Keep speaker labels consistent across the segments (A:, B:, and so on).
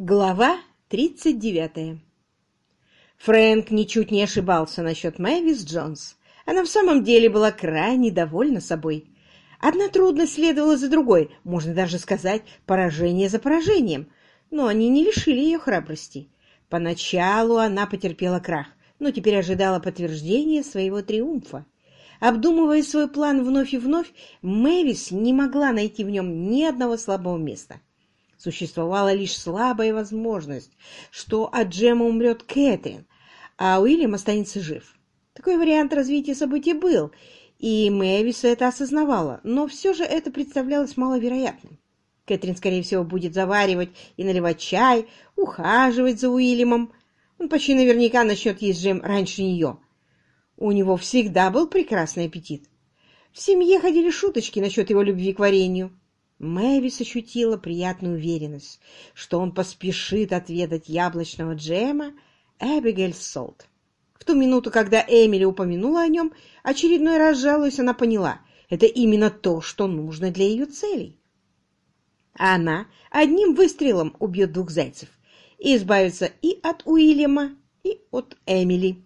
A: Глава 39 Фрэнк ничуть не ошибался насчет Мэвис Джонс. Она в самом деле была крайне довольна собой. Одна трудность следовала за другой, можно даже сказать, поражение за поражением. Но они не лишили ее храбрости. Поначалу она потерпела крах, но теперь ожидала подтверждения своего триумфа. Обдумывая свой план вновь и вновь, Мэвис не могла найти в нем ни одного слабого места. Существовала лишь слабая возможность, что от Джема умрет Кэтрин, а Уильям останется жив. Такой вариант развития событий был, и Мэвис это осознавала, но все же это представлялось маловероятным. Кэтрин, скорее всего, будет заваривать и наливать чай, ухаживать за Уильямом. Он почти наверняка начнет есть джем раньше нее. У него всегда был прекрасный аппетит. В семье ходили шуточки насчет его любви к варенью. Мэвис ощутила приятную уверенность, что он поспешит отведать яблочного джема Эбигейль Солт. В ту минуту, когда Эмили упомянула о нем, очередной раз жалуясь, она поняла, это именно то, что нужно для ее целей. Она одним выстрелом убьет двух зайцев и избавится и от Уильяма, и от Эмили.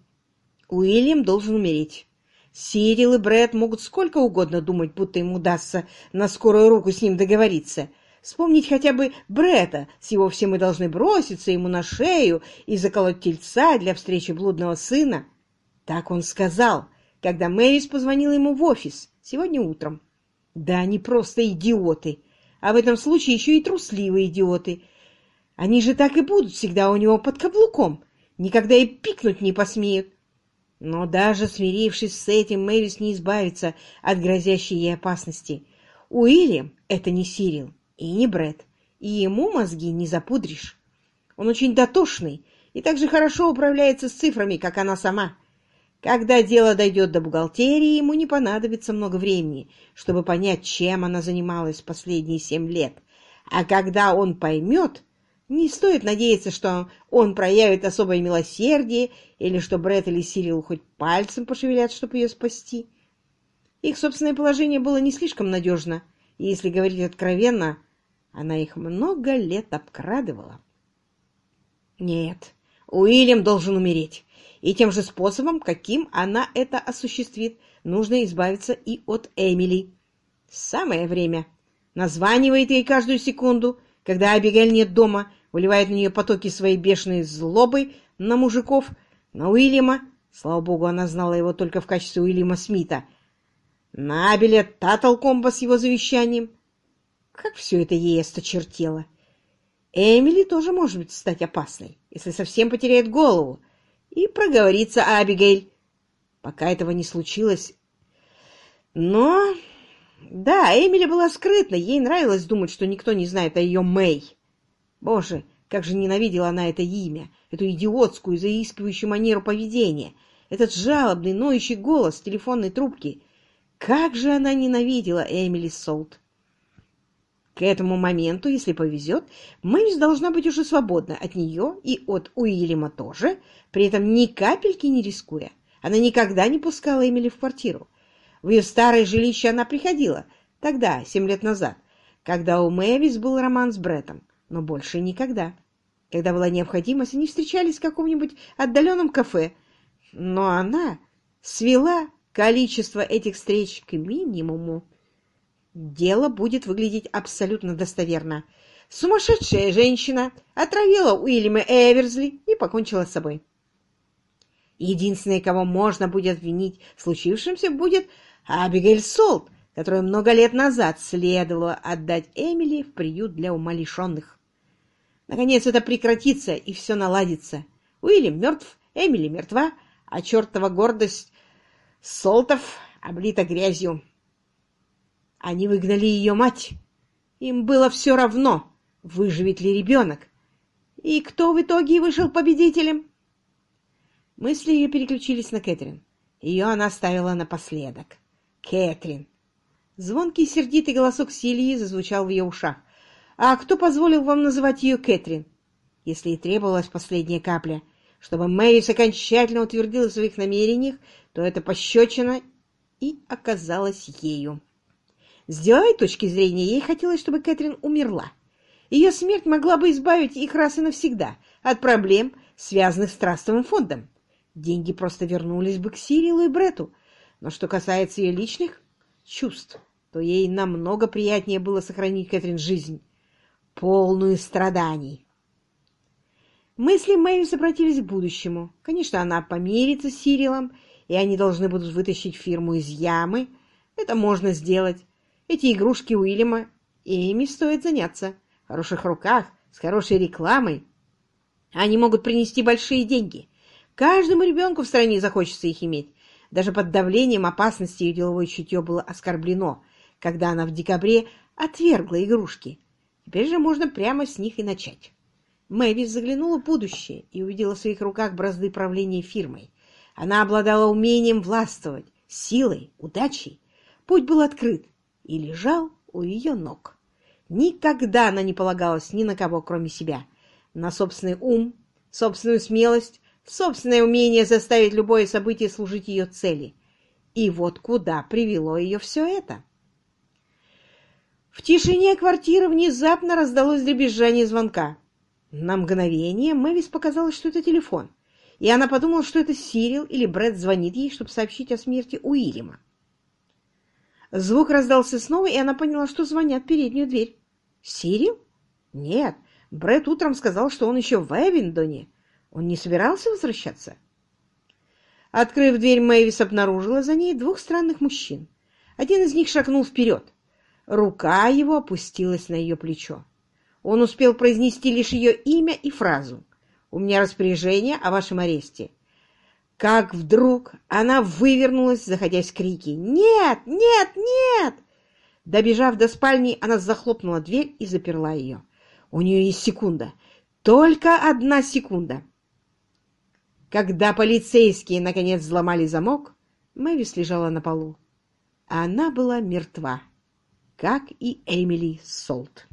A: Уильям должен умереть. Сирил и Брэд могут сколько угодно думать, будто им удастся на скорую руку с ним договориться. Вспомнить хотя бы Бретта, с его все мы должны броситься ему на шею и заколоть тельца для встречи блудного сына. Так он сказал, когда Мэрис позвонила ему в офис сегодня утром. Да они просто идиоты, а в этом случае еще и трусливые идиоты. Они же так и будут всегда у него под каблуком, никогда и пикнуть не посмеют. Но даже смирившись с этим, Мэвис не избавится от грозящей ей опасности. Уильям — это не Сирил и не Бред, и ему мозги не запудришь. Он очень дотошный и так же хорошо управляется с цифрами, как она сама. Когда дело дойдет до бухгалтерии, ему не понадобится много времени, чтобы понять, чем она занималась последние семь лет. А когда он поймет, не стоит надеяться, что он проявит особое милосердие или что Бред или Сирил хоть пальцем пошевелят, чтобы ее спасти. Их собственное положение было не слишком надежно, и, если говорить откровенно, она их много лет обкрадывала. Нет, Уильям должен умереть, и тем же способом, каким она это осуществит, нужно избавиться и от Эмили. Самое время. Названивает ей каждую секунду — когда Абигель нет дома, выливает на нее потоки своей бешеной злобы на мужиков, на Уильяма, слава богу, она знала его только в качестве Уильяма Смита, на Абеля Таттлкомба с его завещанием. Как все это ей осточертело! Эмили тоже может стать опасной, если совсем потеряет голову, и проговорится Абигейль. Пока этого не случилось. Но да, Эмили была скрытной, ей нравилось думать, что никто не знает о ее Мэй. Боже, как же ненавидела она это имя, эту идиотскую, заискивающую манеру поведения, этот жалобный, ноющий голос телефонной трубки. Как же она ненавидела Эмили Солт! К этому моменту, если повезет, Мэйвис должна быть уже свободна от нее и от Уильяма тоже, при этом ни капельки не рискуя. Она никогда не пускала Эмили в квартиру. В ее старое жилище она приходила, тогда, семь лет назад, когда у Мэвис был роман с Бреттом, но больше никогда. Когда была необходимость, они встречались в каком-нибудь отдаленном кафе, но она свела количество этих встреч к минимуму. Дело будет выглядеть абсолютно достоверно. Сумасшедшая женщина отравила Уильяма Эверсли и покончила с собой. Единственное, кого можно будет обвинить в случившемся, будет Абигейль Солт, которую много лет назад следовало отдать Эмили в приют для умалишенных. Наконец это прекратится, и все наладится. Уильям мертв, Эмили мертва, а чертова гордость Солтов облита грязью. Они выгнали ее мать. Им было все равно, выживет ли ребенок. И кто в итоге вышел победителем? Мысли ее переключились на Кэтрин. Ее она ставила напоследок. Кэтрин. Звонкий сердитый голосок Сильи зазвучал в ее ушах. «А кто позволил вам называть ее Кэтрин?» Если и требовалась последняя капля, чтобы Мэрис окончательно утвердила в своих намерениях, то это пощечина и оказалась ею. С деловой точки зрения ей хотелось, чтобы Кэтрин умерла. Ее смерть могла бы избавить их раз и навсегда от проблем, связанных с трастовым фондом. Деньги просто вернулись бы к Сирилу и Брету. Но что касается ее личных чувств, то ей намного приятнее было сохранить Кэтрин жизнь, полную страданий. Мысли Мэвис обратились к будущему. Конечно, она помирится с Сирилом, и они должны будут вытащить фирму из ямы. Это можно сделать. Эти игрушки Уильяма, ими стоит заняться. В хороших руках, с хорошей рекламой. Они могут принести большие деньги. Каждому ребенку в стране захочется их иметь. Даже под давлением опасности ее деловое чутье было оскорблено, когда она в декабре отвергла игрушки. Теперь же можно прямо с них и начать. Мэвис заглянула в будущее и увидела в своих руках бразды правления фирмой. Она обладала умением властвовать, силой, удачей. Путь был открыт и лежал у ее ног. Никогда она не полагалась ни на кого, кроме себя. На собственный ум, собственную смелость, собственное умение заставить любое событие служить ее цели. И вот куда привело ее все это. В тишине квартиры внезапно раздалось дребезжание звонка. На мгновение Мэвис показалось, что это телефон, и она подумала, что это Сирил или Брэд звонит ей, чтобы сообщить о смерти Уильяма. Звук раздался снова, и она поняла, что звонят в переднюю дверь. «Сирил? Нет, Брэд утром сказал, что он еще в Эвендоне. Он не собирался возвращаться?» Открыв дверь, Мэвис обнаружила за ней двух странных мужчин. Один из них шагнул вперед. Рука его опустилась на ее плечо. Он успел произнести лишь ее имя и фразу «У меня распоряжение о вашем аресте». Как вдруг она вывернулась, заходясь в крики «Нет! Нет! Нет!» Добежав до спальни, она захлопнула дверь и заперла ее. У нее есть секунда. Только одна секунда. Когда полицейские наконец взломали замок, Мэвис лежала на полу. Она была мертва, как и Эмили Солт.